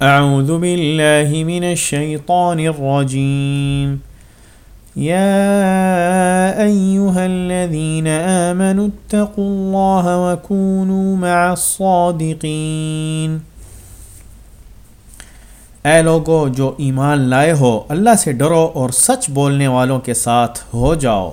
اعوذ باللہ من الشیطان الرجیم يا أيها الذين آمنوا اتقوا الله وكونوا مع الصادقين. اے لوگو، جو ایمان لائے ہو، اللہ سے ڈرو اور سچ بولنے والوں کے ساتھ ہو جاؤ۔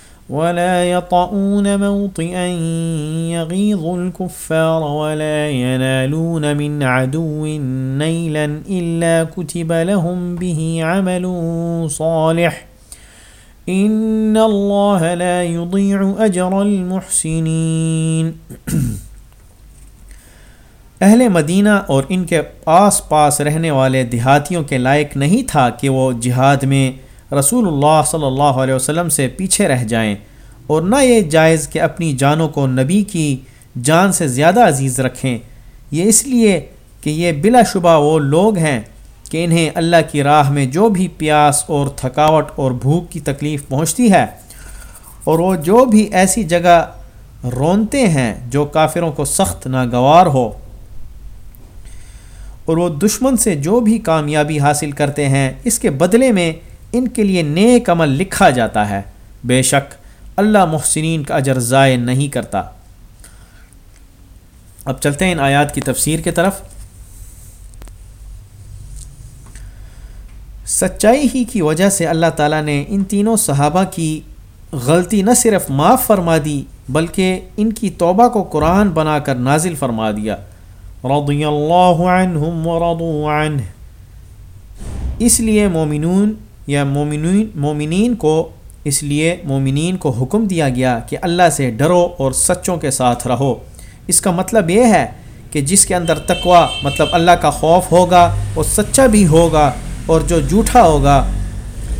ولا يطؤون موطئا يغيظ الكفار ولا ينالون من عدو نيلا إلا كتب لهم به عمل صالح. إن الله لا يضيع أجر المحسنين. اہل مدینہ اور ان کے آس پاس رہنے والے دیہاتیوں کے لائق نہیں تھا کہ وہ جہاد میں رسول اللہ صلی اللہ علیہ وسلم سے پیچھے رہ جائیں۔ اور نہ یہ جائز کہ اپنی جانوں کو نبی کی جان سے زیادہ عزیز رکھیں۔ یہ اس لیے کہ یہ بلا شبہ وہ لوگ ہیں کہ انہیں اللہ کی راہ میں جو بھی پیاس اور تھکاوٹ اور بھوک کی تکلیف پہنچتی ہے اور وہ جو بھی ایسی جگہ رونتے ہیں جو کافروں کو سخت ناگوار ہو۔ اور وہ دشمن سے جو بھی کامیابی حاصل کرتے ہیں، اس کے بدلے میں ان کے لیے نیک عمل لکھا جاتا ہے۔ بے شک اللہ محسنین کا اجر ضائع نہیں کرتا۔ اب چلتے ہیں ان آیات کی تفسیر کی طرف۔ سچائی ہی کی وجہ سے اللہ تعالیٰ نے ان تینوں صحابہ کی غلطی نہ صرف معاف فرما دی، بلکہ ان کی توبہ کو قرآن بنا کر نازل فرما دیا۔ رضی اللہ عنہم عنہ۔ اس لیے مومنون یا مومنین مومنین کو اس لیے مومنین کو حکم دیا گیا کہ اللہ سے ڈرو اور سچوں کے ساتھ رہو۔ اس کا مطلب یہ ہے کہ جس کے اندر تقوا مطلب اللہ کا خوف ہوگا وہ سچا بھی ہوگا اور جو جھوٹا ہوگا،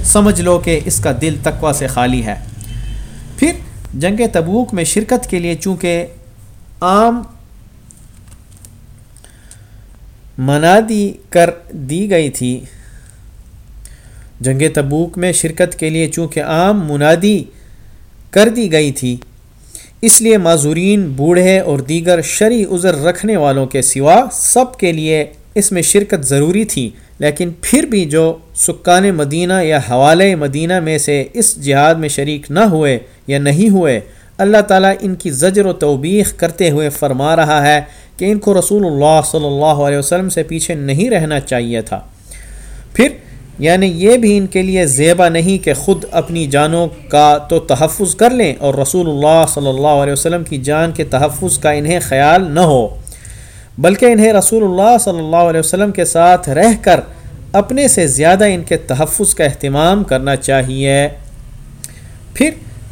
سمجھ لو کہ اس کا دل تقوا سے خالی ہے۔ پھر جنگ تبوک میں شرکت کے لیے چونکہ عام منادی کر دی گئی تھی جنگ تبوک میں شرکت کے لیے چونکہ عام منادی کر دی گئی تھی، اس لیے معذورین، بوڑھے اور دیگر شرع عذر رکھنے والوں کے سوا سب کے لیے اس میں شرکت ضروری تھی۔ لیکن پھر بھی جو سکان مدینہ یا حوالے مدینہ میں سے اس جہاد میں شریک نہ ہوئے یا نہیں ہوئے، اللہ تعالیٰ ان کی زجر و توبیخ کرتے ہوئے فرما رہا ہے کہ ان کو رسول اللہ صلی اللہ علیہ وسلم سے پیچھے نہیں رہنا چاہیے تھا۔ پھر یعنی یہ بھی ان کے لیے زیبا نہیں کہ خود اپنی جانوں کا تو تحفظ کر لیں اور رسول اللہ صلی اللہ علیہ وسلم کی جان کے تحفظ کا انہیں خیال نہ ہو۔ بلکہ انہیں رسول اللہ صلی اللہ علیہ وسلم کے ساتھ رہ کر اپنے سے زیادہ ان کے تحفظ کا اہتمام کرنا چاہیے۔ پھر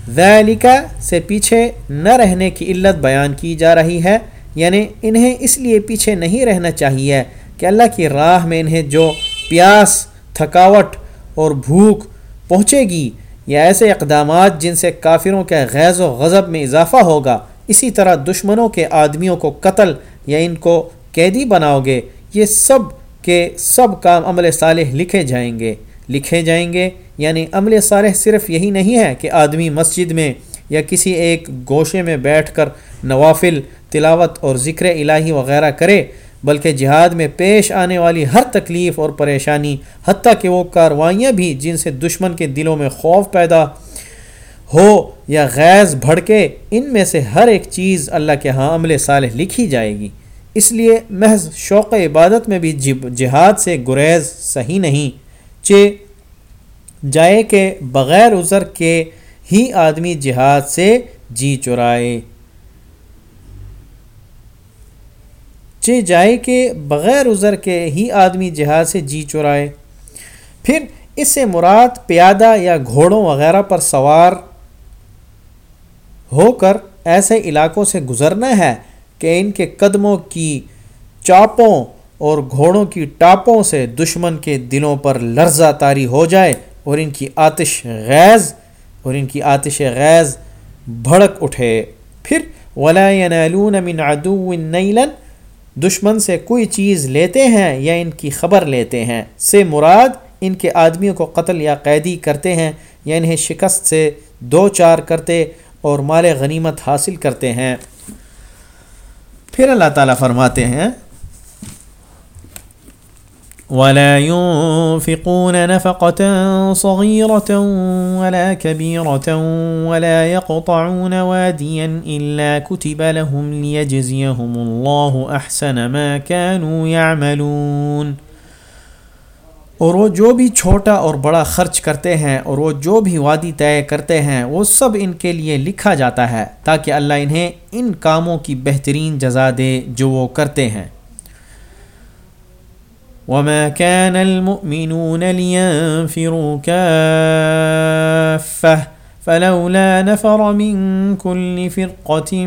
ذالکہ سے پیچھے نہ رہنے کی علت بیان کی جا رہی ہے۔ یعنی انہیں اس لیے پیچھے نہیں رہنا چاہیے کہ اللہ کی راہ میں انہیں جو پیاس تھکاوٹ اور بھوک پہنچے گی یا ایسے اقدامات جن سے کافروں کے غیظ و غضب میں اضافہ ہوگا، اسی طرح دشمنوں کے آدمیوں کو قتل یا ان کو قیدی بناؤ گے، یہ سب کے سب کام عمل صالح لکھے جائیں گے۔ لکھے جائیں گے یعنی عمل صالح صرف یہی نہیں ہے کہ آدمی مسجد میں یا کسی ایک گوشے میں بیٹھ کر نوافل، تلاوت اور ذکر الہی وغیرہ کرے بلکہ جہاد میں پیش آنے والی ہر تکلیف اور پریشانی، حتیٰ کہ وہ کاروائیاں بھی جن سے دشمن کے دلوں میں خوف پیدا ہو یا غیظ بھڑکے، ان میں سے ہر ایک چیز اللہ کے ہاں عمل صالح لکھی جائے گی۔ اس لیے محض شوق عبادت میں بھی جہاد سے گریز صحیح نہیں چے جائے کہ بغیر عذر کے ہی آدمی جہاد سے جی چرائے۔ چے جائے کہ بغیر عذر کے ہی آدمی جہاد سے جی چرائے۔ پھر اس سے مراد پیادہ یا گھوڑوں وغیرہ پر سوار ہو کر ایسے علاقوں سے گزرنا ہے کہ ان کے قدموں کی چاپوں اور گھوڑوں کی ٹاپوں سے دشمن کے دلوں پر لرزہ تاری ہو جائے اور ان کی آتش غیز اور ان کی آتش غیز بھڑک اٹھے۔ پھر ولا ينالون من عدو نیلا دشمن سے کوئی چیز لیتے ہیں یا ان کی خبر لیتے ہیں، سے مراد ان کے آدمیوں کو قتل یا قیدی کرتے ہیں یا انہیں شکست سے دو چار کرتے اور مال غنیمت حاصل کرتے ہیں۔ پھر اللہ تعالیٰ فرماتے ہیں ولا ينفقون نفقة صغيرة ولا كبيرة ولا يقطعون واديا إلا كتب لهم ليجزيهم الله أحسن ما كانوا يعملون۔ اور وہ جو بھی چھوٹا اور بڑا خرچ کرتے ہیں اور وہ جو بھی وادی طے کرتے ہیں، وہ سب ان کے لیے لکھا جاتا ہے تاکہ اللہ انہیں ان کاموں کی بہترین جزا دے جو وہ کرتے ہیں۔ وما كان المؤمنون لينفروا كافة فلولا نفر من كل فرقة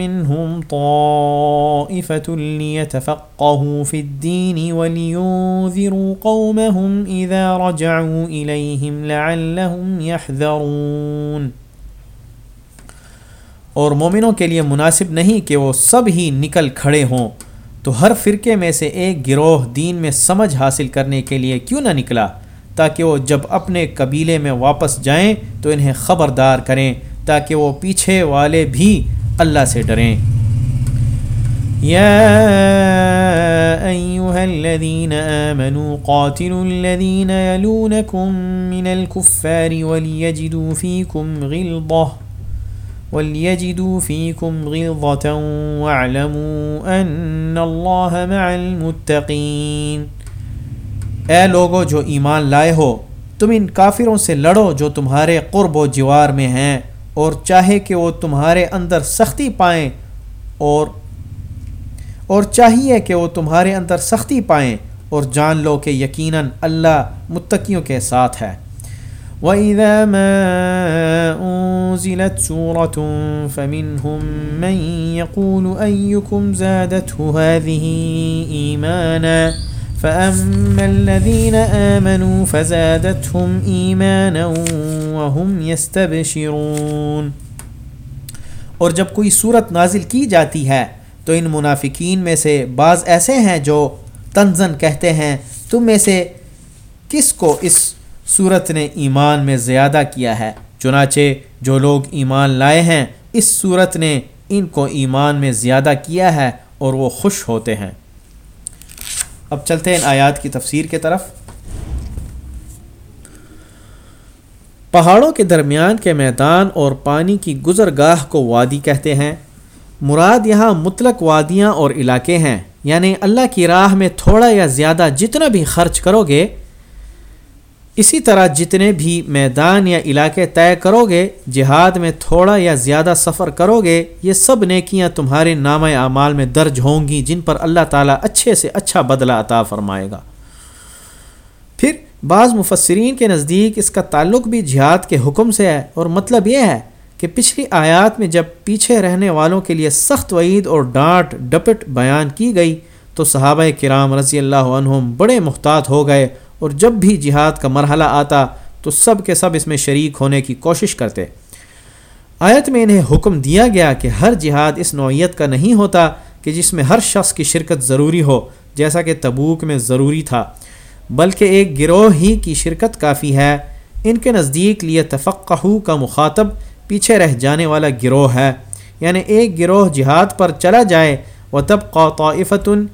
منهم طائفة ليتفقهوا في الدين ولينذروا قومهم إذا رجعوا إليهم لعلهم يحذرون اور مومنوں کے لیے مناسب نہیں کہ وہ سب ہی نکل کھڑے ہوں۔ تو ہر فرقے میں سے ایک گروہ دین میں سمجھ حاصل کرنے کے لیے کیوں نہ نکلا؟ تاکہ وہ جب اپنے قبیلے میں واپس جائیں تو انہیں خبردار کریں، تاکہ وہ پیچھے والے بھی اللہ سے ڈریں۔ یا ایوہا الذین آمنوا قاتلوا الذین یلونکم من الكفار ولیجدوا فیکم غلظہ۔ ولیجدوا فیکم غلظة واعلموا ان اللہ مع المتقین اے لوگو، جو ایمان لائے ہو، تم ان کافروں سے لڑو جو تمہارے قرب و جوار میں ہیں، اور چاہے کہ وہ تمہارے اندر سختی پائیں، اور اور چاہیے کہ وہ تمہارے اندر سختی پائیں، اور جان لو کہ یقیناً اللہ متقیوں کے ساتھ ہے۔ وَإِذَا مَا أُنزِلَتْ سُورَةٌ فَمِنْهُمْ مَنْ يَقُولُ أَيُّكُمْ زَادَتْهُ هَذِهِ إِيمَانًا فَأَمَّا الَّذِينَ آمَنُوا فَزَادَتْهُمْ إِيمَانًا وَهُمْ يَسْتَبْشِرُونَ اور جب کوئی صورت نازل کی جاتی ہے تو ان منافقین میں سے بعض ایسے ہیں جو تنزن کہتے ہیں تم میں سے کس کو اس صورت نے ایمان میں زیادہ کیا ہے۔ چنانچہ جو لوگ ایمان لائے ہیں، اس صورت نے ان کو ایمان میں زیادہ کیا ہے اور وہ خوش ہوتے ہیں۔ اب چلتے ہیں ان آیات کی تفسیر کے طرف۔ پہاڑوں کے درمیان کے میدان اور پانی کی گزرگاہ کو وادی کہتے ہیں۔ مراد یہاں مطلق وادیاں اور علاقے ہیں۔ یعنی اللہ کی راہ میں تھوڑا یا زیادہ جتنا بھی خرچ کرو گے اسی طرح جتنے بھی میدان یا علاقے طے کرو گے جہاد میں تھوڑا یا زیادہ سفر کرو گے یہ سب نیکیاں تمہارے نام اعمال میں درج ہوں گی، جن پر اللہ تعالیٰ اچھے سے اچھا بدلہ عطا فرمائے گا۔ پھر بعض مفسرین کے نزدیک اس کا تعلق بھی جہاد کے حکم سے ہے، اور مطلب یہ ہے کہ پچھلی آیات میں جب پیچھے رہنے والوں کے لیے سخت وعید اور ڈانٹ، ڈپٹ بیان کی گئی، تو صحابہ کرام رضی اللہ عنہم بڑے محتاط ہو گئے اور جب بھی جہاد کا مرحلہ آتا تو سب کے سب اس میں شریک ہونے کی کوشش کرتے۔ آیت میں انہیں حکم دیا گیا کہ ہر جہاد اس نوعیت کا نہیں ہوتا کہ جس میں ہر شخص کی شرکت ضروری ہو، جیسا کہ تبوک میں ضروری تھا، بلکہ ایک گروہ ہی کی شرکت کافی ہے۔ ان کے نزدیک لیے تفقہ کا مخاطب پیچھے رہ جانے والا گروہ ہے۔ یعنی ایک گروہ جہاد پر چلا جائے و تب قوطفتن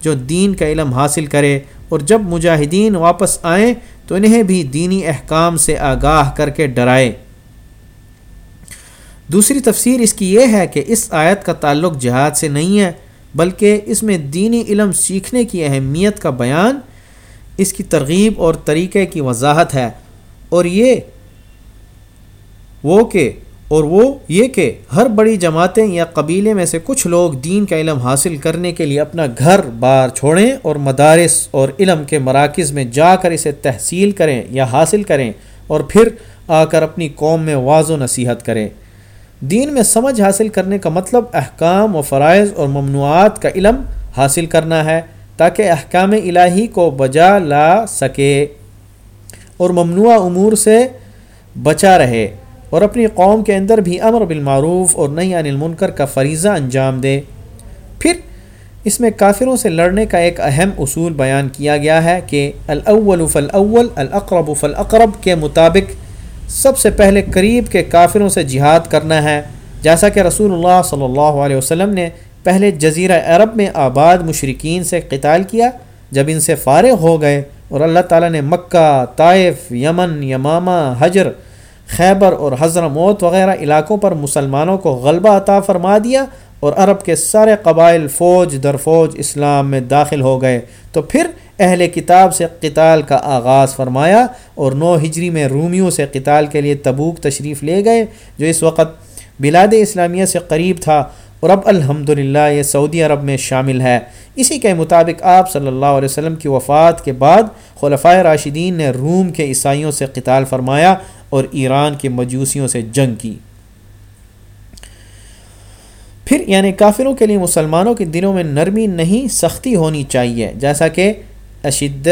جو دین کا علم حاصل کرے اور جب مجاہدین واپس آئیں تو انہیں بھی دینی احکام سے آگاہ کر کے ڈرائے دوسری تفسیر اس کی یہ ہے کہ اس آیت کا تعلق جہاد سے نہیں ہے، بلکہ اس میں دینی علم سیکھنے کی اہمیت کا بیان اس کی ترغیب اور طریقے کی وضاحت ہے۔ اور یہ وہ کہ اور وہ یہ کہ ہر بڑی جماعتیں یا قبیلے میں سے کچھ لوگ دین کا علم حاصل کرنے کے لیے اپنا گھر بار چھوڑیں اور مدارس اور علم کے مراکز میں جا کر اسے تحصیل کریں یا حاصل کریں اور پھر آ کر اپنی قوم میں واض و نصیحت کریں۔ دین میں سمجھ حاصل کرنے کا مطلب احکام و فرائض اور ممنوعات کا علم حاصل کرنا ہے تاکہ احکام الہی کو بجا لا سکے اور ممنوع امور سے بچا رہے۔ اور اپنی قوم کے اندر بھی امر بالمعروف اور نئی عن المنکر کا فریضہ انجام دے۔ پھر اس میں کافروں سے لڑنے کا ایک اہم اصول بیان کیا گیا ہے کہ الاول فالاول، الاقرب فالاقرب کے مطابق سب سے پہلے قریب کے کافروں سے جہاد کرنا ہے۔ جیسا کہ رسول اللہ صلی اللہ علیہ وسلم نے پہلے جزیرہ عرب میں آباد مشرقین سے قتال کیا، جب ان سے فارغ ہو گئے اور اللہ تعالیٰ نے مکہ، طائف، یمن، یمامہ، حجر خیبر اور حضر موت وغیرہ علاقوں پر مسلمانوں کو غلبہ عطا فرما دیا اور عرب کے سارے قبائل فوج در فوج اسلام میں داخل ہو گئے۔ تو پھر اہل کتاب سے قتال کا آغاز فرمایا اور نو ہجری میں رومیوں سے قتال کے لیے تبوک تشریف لے گئے، جو اس وقت بلاد اسلامیہ سے قریب تھا اور اب الحمد یہ سعودی عرب میں شامل ہے۔ اسی کے مطابق آپ صلی اللہ علیہ وسلم کی وفات کے بعد خلفۂ راشدین نے روم کے عیسائیوں سے قتال فرمایا اور ایران کے مجوسیوں سے جنگ کی۔ پھر یعنی کافروں کے لیے مسلمانوں کے دلوں میں نرمی نہیں، سختی ہونی چاہیے۔ جیسا کہ اشد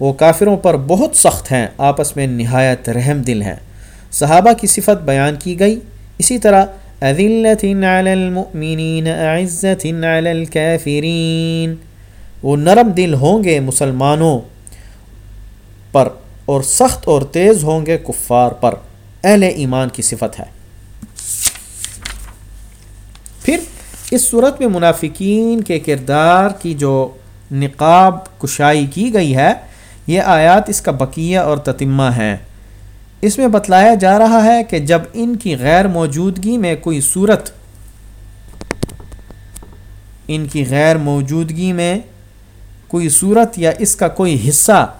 وہ کافروں پر بہت سخت ہیں، آپس میں نہایت رحم دل ہیں۔ صحابہ کی صفت بیان کی گئی۔ اسی طرح وہ نرم دل ہوں گے مسلمانوں پر اور سخت اور تیز ہوں گے کفار پر۔ اہل ایمان کی صفت ہے۔ پھر اس صورت میں منافقین کے کردار کی جو نقاب کشائی کی گئی ہے، یہ آیات اس کا بقیہ اور تتمہ ہیں۔ اس میں بتلایا جا رہا ہے کہ جب ان کی غیر موجودگی میں کوئی صورت، ان کی غیر موجودگی میں کوئی صورت یا اس کا کوئی حصہ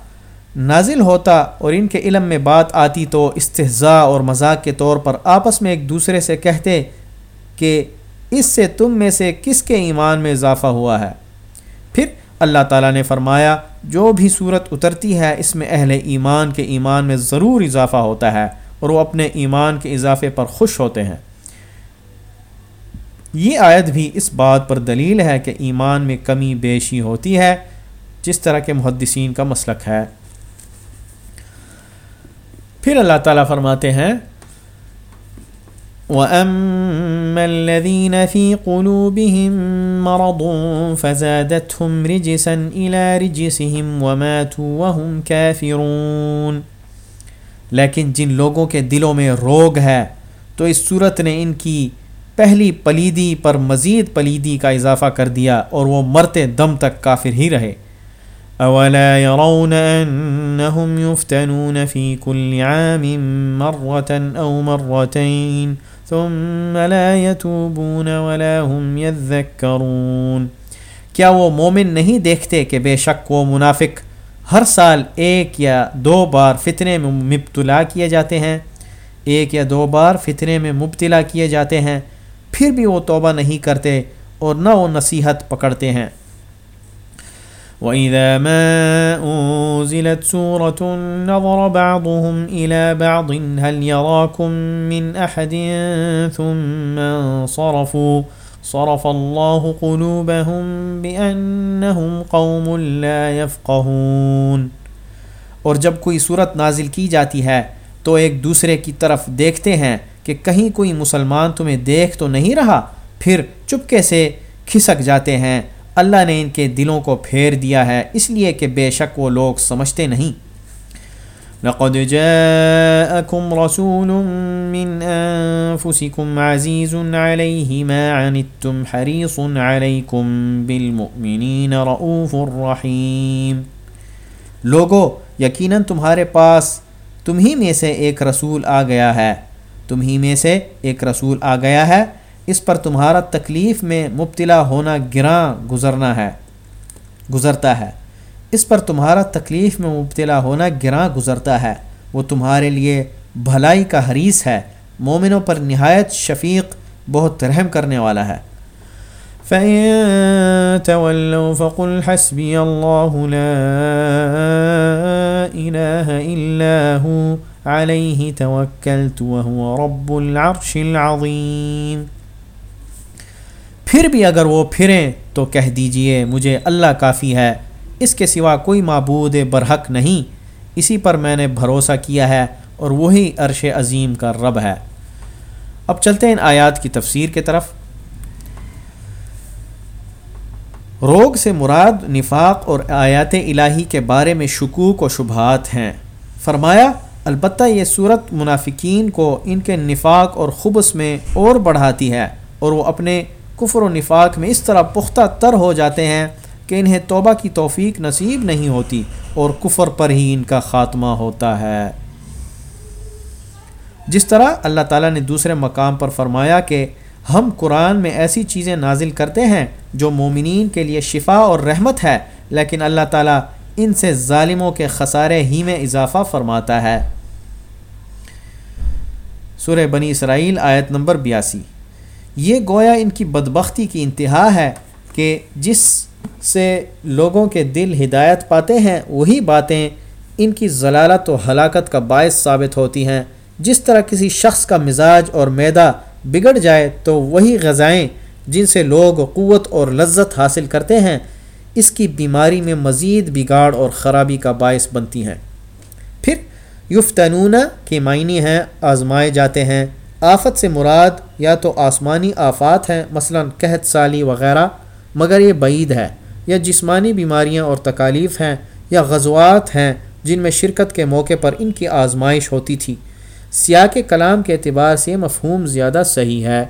نازل ہوتا اور ان کے علم میں بات آتی تو استحضاء اور مذاق کے طور پر آپس میں ایک دوسرے سے کہتے کہ اس سے تم میں سے کس کے ایمان میں اضافہ ہوا ہے؟ پھر اللہ تعالیٰ نے فرمایا، جو بھی صورت اترتی ہے، اس میں اہل ایمان کے ایمان میں ضرور اضافہ ہوتا ہے اور وہ اپنے ایمان کے اضافے پر خوش ہوتے ہیں۔ یہ آیت بھی اس بات پر دلیل ہے کہ ایمان میں کمی بیشی ہوتی ہے جس طرح کے محدثین کا مسلک ہے۔ پھر اللہ تعالیٰ فرماتے ہیں، وَأَمَّا الَّذِينَ فِي قُلُوبِهِم مَّرَضٌ فَزَادَتْهُمْ رِجِسًا إِلَى رِجِسِهِمْ وَمَاتُوا وَهُمْ كَافِرُونَ۔ لیکن جن لوگوں کے دلوں میں روگ ہے، تو اس صورت نے ان کی پہلی پلیدی پر مزید پلیدی کا اضافہ کر دیا اور وہ مرتے دم تک کافر ہی رہے۔ اولا يرون انهم يفتنون في كل عام مرة او مرتين ثم لا يتوبون ولا هم يذكرون۔ کیا وہ مومن نہیں دیکھتے کہ بے شک وہ منافق ہر سال ایک یا دو بار فتنے میں مبتلا کیے جاتے ہیں؟ ایک یا دو بار فتنے میں مبتلا کیے جاتے ہیں، پھر بھی وہ توبہ نہیں کرتے اور نہ وہ نصیحت پکڑتے ہیں۔ وَإِذَا مَا أُنزِلَتْ سُورَةٌ نَظَرَ بَعْضُهُمْ إِلَى بَعْضٍ هَلْ يَرَاكُمْ مِنْ أَحَدٍ ثُمَّ صَرَفُوا صَرَفَ اللَّهُ قُلُوبَهُمْ بِأَنَّهُمْ قَوْمٌ لَا يَفْقَهُونَ۔ اور جب کوئی صورت نازل کی جاتی ہے تو ایک دوسرے کی طرف دیکھتے ہیں کہ کہیں کوئی مسلمان تمہیں دیکھ تو نہیں رہا، پھر چپکے سے کھسک جاتے ہیں۔ اللہ نے ان کے دلوں کو پھیر دیا ہے، اس لیے کہ بے شک وہ لوگ سمجھتے نہیں۔ لقد جاءكم رسول من انفسكم عزيز عليه ما عنتم حريص عليكم بالمؤمنين رؤوف رحيم لوگو، یقیناً تمہارے پاس تم ہی میں سے ایک رسول آ گیا ہے۔ تم ہی میں سے ایک رسول آ گیا ہے۔ اس پر تمہارا تکلیف میں مبتلا ہونا گراں گزرنا ہے، گزرتا ہے۔ اس پر تمہارا تکلیف میں مبتلا ہونا گراں گزرتا ہے۔ وہ تمہارے لیے بھلائی کا حریث ہے۔ مومنوں پر نہایت شفیق، بہت رحم کرنے والا ہے۔ فَإِن تَوَلَّوْا فَقُلْ حَسْبِيَ اللَّهُ لَا إِلَهَ إِلَّا هُ عَلَيْهِ تَوَكَّلْتُ وَهُوَ رَبُّ الْعَرْشِ الْعَظِيمِ پھر بھی اگر وہ پھریں تو کہہ دیجیے مجھے اللہ کافی ہے، اس کے سوا کوئی معبود برحق نہیں۔ اسی پر میں نے بھروسہ کیا ہے اور وہی عرش عظیم کا رب ہے۔ اب چلتے ہیں ان آیات کی تفسیر کی طرف۔ روگ سے مراد نفاق اور آیات الہی کے بارے میں شکوک و شبہات ہیں۔ فرمایا، البتہ یہ صورت منافقین کو ان کے نفاق اور خبص میں اور بڑھاتی ہے اور وہ اپنے کفر و نفاق میں اس طرح پختہ تر ہو جاتے ہیں کہ انہیں توبہ کی توفیق نصیب نہیں ہوتی اور کفر پر ہی ان کا خاتمہ ہوتا ہے۔ جس طرح اللہ تعالیٰ نے دوسرے مقام پر فرمایا کہ ہم قرآن میں ایسی چیزیں نازل کرتے ہیں جو مومنین کے لیے شفا اور رحمت ہے، لیکن اللہ تعالیٰ ان سے ظالموں کے خسارے ہی میں اضافہ فرماتا ہے۔ سورہ بنی اسرائیل آیت نمبر بیاسی۔ یہ گویا ان کی بدبختی کی انتہا ہے کہ جس سے لوگوں کے دل ہدایت پاتے ہیں، وہی باتیں ان کی ضلالت و ہلاکت کا باعث ثابت ہوتی ہیں۔ جس طرح کسی شخص کا مزاج اور میدا بگڑ جائے، تو وہی غذائیں جن سے لوگ قوت اور لذت حاصل کرتے ہیں، اس کی بیماری میں مزید بگاڑ اور خرابی کا باعث بنتی ہیں۔ پھر یفتنون کے معنی ہیں، آزمائے جاتے ہیں۔ آفت سے مراد یا تو آسمانی آفات ہیں، مثلا قحط، سالی وغیرہ، مگر یہ بعید ہے۔ یا جسمانی بیماریاں اور تکالیف ہیں، یا غزوات ہیں، جن میں شرکت کے موقع پر ان کی آزمائش ہوتی تھی۔ سیاہ کے کلام کے اعتبار سے مفہوم زیادہ صحیح ہے۔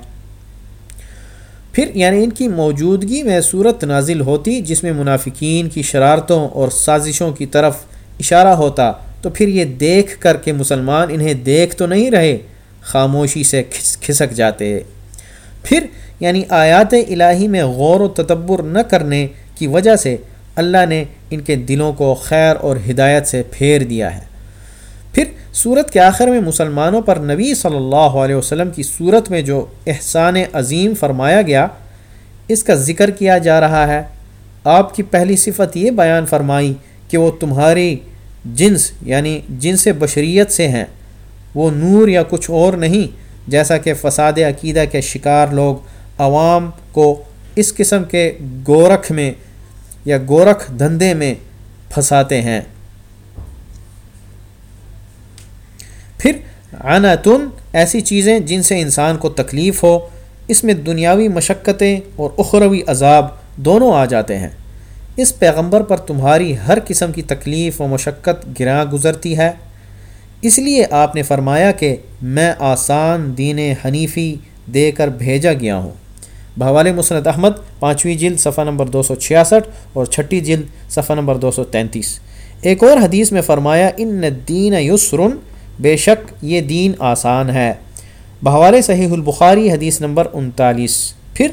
پھر یعنی ان کی موجودگی میں صورت نازل ہوتی، جس میں منافقین کی شرارتوں اور سازشوں کی طرف اشارہ ہوتا، تو پھر یہ دیکھ کر کے مسلمان انہیں دیکھ تو نہیں رہے خاموشی سے کھسک جاتے۔ پھر یعنی آیات الہی میں غور و تدبر نہ کرنے کی وجہ سے اللہ نے ان کے دلوں کو خیر اور ہدایت سے پھیر دیا ہے۔ پھر صورت کے آخر میں مسلمانوں پر نبی صلی اللہ علیہ وسلم کی صورت میں جو احسان عظیم فرمایا گیا، اس کا ذکر کیا جا رہا ہے۔ آپ کی پہلی صفت یہ بیان فرمائی کہ وہ تمہاری جنس یعنی جنس بشریت سے ہیں۔ وہ نور یا کچھ اور نہیں، جیسا کہ فساد عقیدہ کے شکار لوگ عوام کو اس قسم کے گورکھ میں یا گورکھ دھندے میں پھنساتے ہیں۔ پھر عنتن ایسی چیزیں جن سے انسان کو تکلیف ہو، اس میں دنیاوی مشقتیں اور اخروی عذاب دونوں آ جاتے ہیں۔ اس پیغمبر پر تمہاری ہر قسم کی تکلیف و مشقت گراں گزرتی ہے۔ اس لیے آپ نے فرمایا کہ میں آسان دین حنیفی دے کر بھیجا گیا ہوں۔ بحوال مسند احمد، پانچویں جلد، صفحہ نمبر دو سو چھیاسٹھ اور چھٹی جلد، صفحہ نمبر دو سو تینتیس۔ ایک اور حدیث میں فرمایا، ان دین یسرن بے شک یہ دین آسان ہے۔ بہوال صحیح البخاری، حدیث نمبر انتالیس۔ پھر،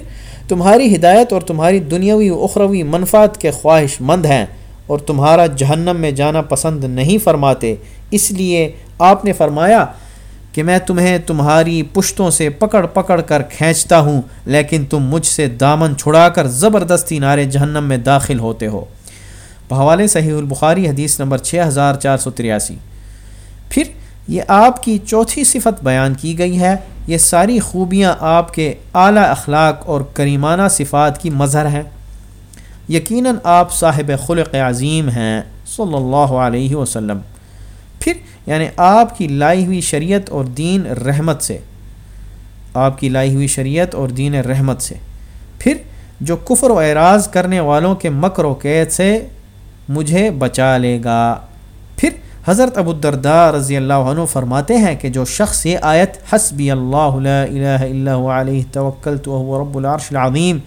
تمہاری ہدایت اور تمہاری دنیاوی و اخروی منفات کے خواہش مند ہیں اور تمہارا جہنم میں جانا پسند نہیں فرماتے اس لیے آپ نے فرمایا کہ میں تمہیں تمہاری پشتوں سے پکڑ پکڑ کر کھینچتا ہوں، لیکن تم مجھ سے دامن چھڑا کر زبردستی نارے جہنم میں داخل ہوتے ہو۔ بحوالے صحیح البخاری حدیث نمبر چھ ہزار چار سو تریاسی۔ پھر یہ آپ کی چوتھی صفت بیان کی گئی ہے۔ یہ ساری خوبیاں آپ کے اعلیٰ اخلاق اور کریمانہ صفات کی مظہر ہیں۔ یقیناً آپ صاحب خلق عظیم ہیں۔ صلی اللہ علیہ وسلم۔ پھر یعنی آپ کی لائی ہوئی شریعت اور دین رحمت سے، آپ کی لائی ہوئی شریعت اور دین رحمت سے۔ پھر جو کفر و اعراض کرنے والوں کے مکر و قید سے مجھے بچا لے گا۔ پھر حضرت ابو الدرداء رضی اللہ عنہ فرماتے ہیں کہ جو شخص یہ آیت، حسبی اللہ لا الہ الا علیہ توکلت وهو رب العرش العظیم،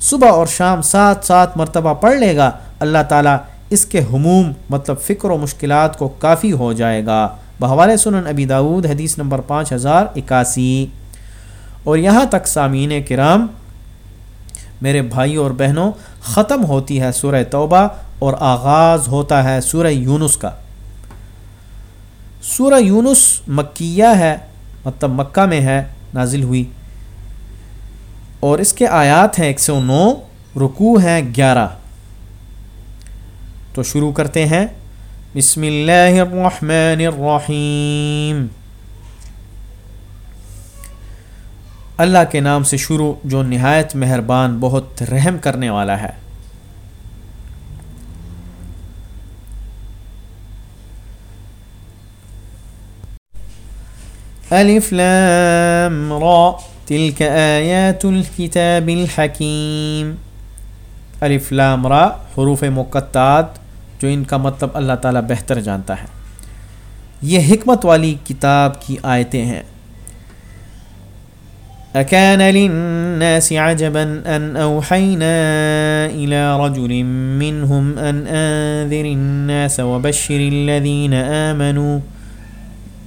صبح اور شام سات سات مرتبہ پڑھ لے گا، اللہ تعالیٰ اس کے حموم مطلب فکر و مشکلات کو کافی ہو جائے گا۔ بحوالِ سنن ابی داود حدیث نمبر پانچ ہزار اکاسی۔ اور یہاں تک سامعین کرام، میرے بھائی اور بہنوں، ختم ہوتی ہے سورہ توبہ اور آغاز ہوتا ہے سورہ یونس کا۔ سورہ یونس مکیہ ہے مطلب مکہ میں ہے، نازل ہوئی۔ اور اس کے آیات ہیں ایک سو نو، رکوع ہیں گیارہ۔ تو شروع کرتے ہیں۔ بسم اللہ الرحمن الرحیم۔ اللہ کے نام سے شروع جو نہایت مہربان، بہت رحم کرنے والا ہے۔ الف لام را تلك آیات الكتاب الحکیم۔ الف لام را، حروف مقطعات۔ جو ان کا مطلب اللہ تعالیٰ بہتر جانتا ہے۔ یہ حکمت والی کتاب کی آیتیں ہیں۔ أكان للناس عجبا أن أوحينا إلى رجل منهم أن أنذر الناس وبشر الذين آمنوا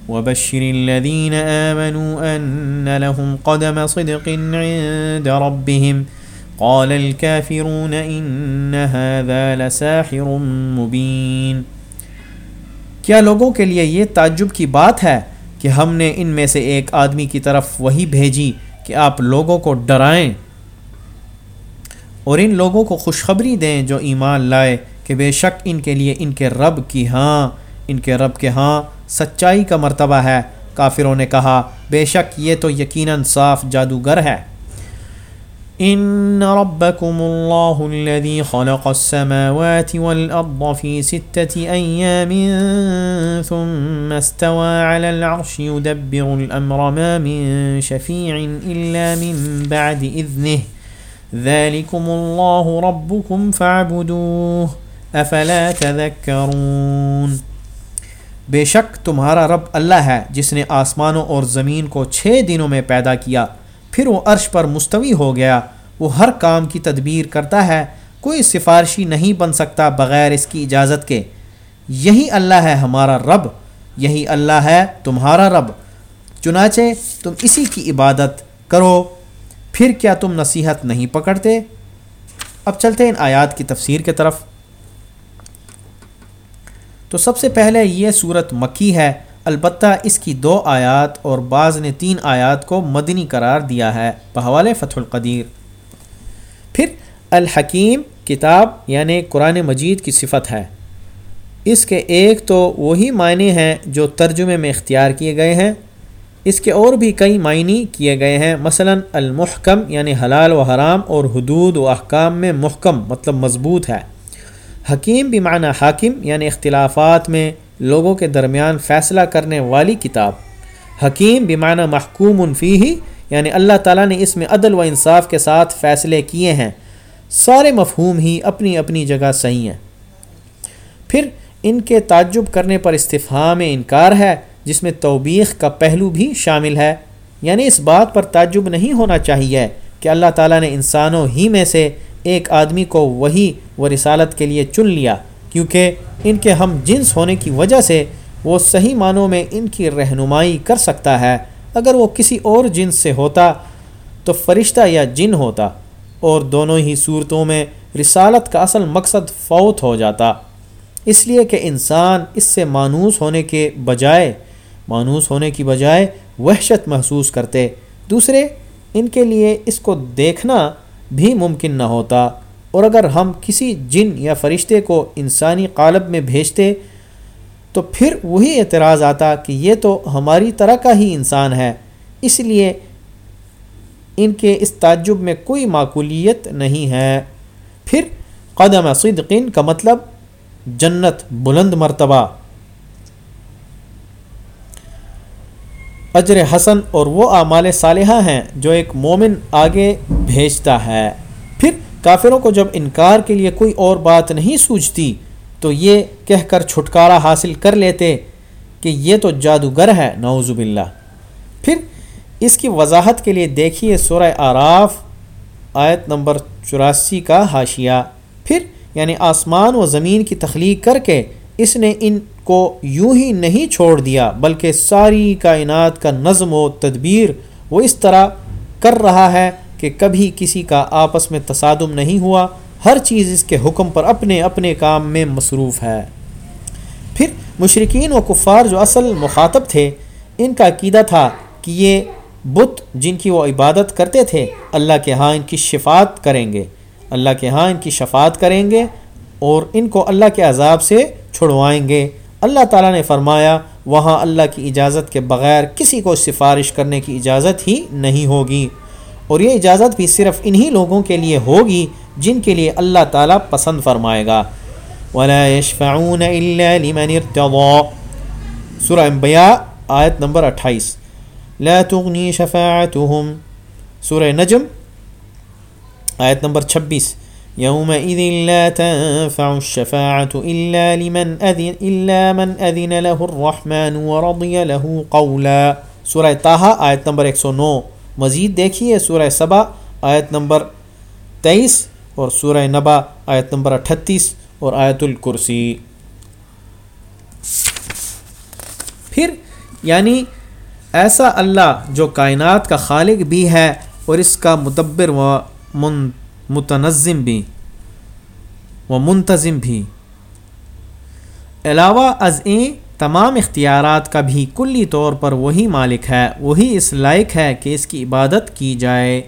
وبشر الذين آمنوا أن لهم قدم صدق عند ربهم قال الكافرون إن هذا لساحر مبين. کیا لوگوں کے لیے یہ تعجب کی بات ہے کہ ہم نے ان میں سے ایک آدمی کی طرف وہی بھیجی کہ آپ لوگوں کو ڈرائیں؟ اور ان لوگوں کو خوشخبری دیں جو ایمان لائے کہ بے شک ان کے لیے ان کے رب کی ہاں ان کے رب کے ہاں سچائی کا مرتبہ ہے۔ کافروں نے کہا، بے شک یہ تو یقیناً صاف جادوگر ہے۔ ان ربكم الله الذي خلق السماوات والارض في سته ايام ثم استوى على العرش يدبر الامر ما من شفيع الا من بعد اذنه ذلكم الله ربكم فاعبدوه. افلا تذكرون؟ بے شک تمہارا رب اللہ ہے جس نے آسمانوں اور زمین کو چھ دنوں میں پیدا کیا پھر وہ عرش پر مستوی ہو گیا۔ وہ ہر کام کی تدبیر کرتا ہے، کوئی سفارشی نہیں بن سکتا بغیر اس کی اجازت کے۔ یہی اللہ ہے ہمارا رب، یہی اللہ ہے تمہارا رب۔ چنانچہ تم اسی کی عبادت کرو، پھر کیا تم نصیحت نہیں پکڑتے؟ اب چلتے ان آیات کی تفسیر کے طرف۔ تو سب سے پہلے یہ صورت مکی ہے۔ البتہ اس کی دو آیات اور بعض نے تین آیات کو مدنی قرار دیا ہے بحوال فتح القدیر۔ پھر الحکیم کتاب یعنی قرآن مجید کی صفت ہے۔ اس کے ایک تو وہی معنی ہیں جو ترجمے میں اختیار کیے گئے ہیں۔ اس کے اور بھی کئی معنی کیے گئے ہیں۔ مثلا المحکم یعنی حلال و حرام اور حدود و احکام میں محکم مطلب مضبوط ہے۔ حکیم بھی معنی حاکم یعنی اختلافات میں لوگوں کے درمیان فیصلہ کرنے والی کتاب۔ حکیم بیمانہ محکوم انفی ہی یعنی اللہ تعالیٰ نے اس میں عدل و انصاف کے ساتھ فیصلے کیے ہیں۔ سارے مفہوم ہی اپنی اپنی جگہ صحیح ہیں۔ پھر ان کے تعجب کرنے پر استفہام انکار ہے، جس میں توبیخ کا پہلو بھی شامل ہے۔ یعنی اس بات پر تعجب نہیں ہونا چاہیے کہ اللہ تعالیٰ نے انسانوں ہی میں سے ایک آدمی کو وہی و رسالت کے لیے چن لیا۔ کیونکہ ان کے ہم جنس ہونے کی وجہ سے وہ صحیح معنوں میں ان کی رہنمائی کر سکتا ہے۔ اگر وہ کسی اور جنس سے ہوتا تو فرشتہ یا جن ہوتا اور دونوں ہی صورتوں میں رسالت کا اصل مقصد فوت ہو جاتا۔ اس لیے کہ انسان اس سے مانوس ہونے کے بجائے، مانوس ہونے کی بجائے وحشت محسوس کرتے۔ دوسرے، ان کے لیے اس کو دیکھنا بھی ممکن نہ ہوتا۔ اور اگر ہم کسی جن یا فرشتے کو انسانی قالب میں بھیجتے، تو پھر وہی اعتراض آتا کہ یہ تو ہماری طرح کا ہی انسان ہے۔ اس لیے ان کے اس تعجب میں کوئی معقولیت نہیں ہے۔ پھر قدم صدقین کا مطلب جنت بلند مرتبہ۔ اجر حسن اور وہ اعمال صالحہ ہیں جو ایک مومن آگے بھیجتا ہے۔ کافروں کو جب انکار کے لیے کوئی اور بات نہیں سوچتی تو یہ کہہ کر چھٹکارا حاصل کر لیتے کہ یہ تو جادوگر ہے، نعوذ باللہ۔ پھر اس کی وضاحت کے لیے دیکھیے سورہ آراف آیت نمبر چوراسی کا حاشیہ۔ پھر یعنی آسمان و زمین کی تخلیق کر کے اس نے ان کو یوں ہی نہیں چھوڑ دیا، بلکہ ساری کائنات کا نظم و تدبیر وہ اس طرح کر رہا ہے۔ کہ کبھی کسی کا آپس میں تصادم نہیں ہوا، ہر چیز اس کے حکم پر اپنے اپنے کام میں مصروف ہے۔ پھر مشرقین و کفار جو اصل مخاطب تھے، ان کا عقیدہ تھا کہ یہ بت جن کی وہ عبادت کرتے تھے، اللہ کے ہاں ان کی شفات کریں گے۔ اللہ کے ہاں ان کی شفات کریں گے اور ان کو اللہ کے عذاب سے چھڑوائیں گے۔ اللہ تعالیٰ نے فرمایا، وہاں اللہ کی اجازت کے بغیر کسی کو سفارش کرنے کی اجازت ہی نہیں ہوگی۔ اور یہ اجازت بھی صرف انہی لوگوں کے لیے ہوگی جن کے لیے اللہ تعالیٰ پسند فرمائے گا۔ ولا يشفعون إلا لمن ارتضى۔ سورہ انبیاء آیت نمبر اٹھائیس۔ لا تغني شفاعتهم۔ سورہ نجم آیت نمبر چھبیس۔ يومئذ لا تنفع الشفاعة إلا لمن أذن, إلا من أذن له الرحمن ورضي له قولا۔ سورہ تاہا آیت نمبر 109 مزید دیکھیے سورہ سبا، آیت نمبر تیئیس اور سورہ نبا، آیت نمبر اٹھتیس اور آیت الکرسی۔ پھر یعنی ایسا اللہ جو کائنات کا خالق بھی ہے اور اس کا مدبر و من، متنظم بھی، و منتظم بھی۔ علاوہ از این تمام اختیارات کا بھی کلی طور پر وہی مالک ہے، وہی اس لائق ہے کہ اس کی عبادت کی جائے۔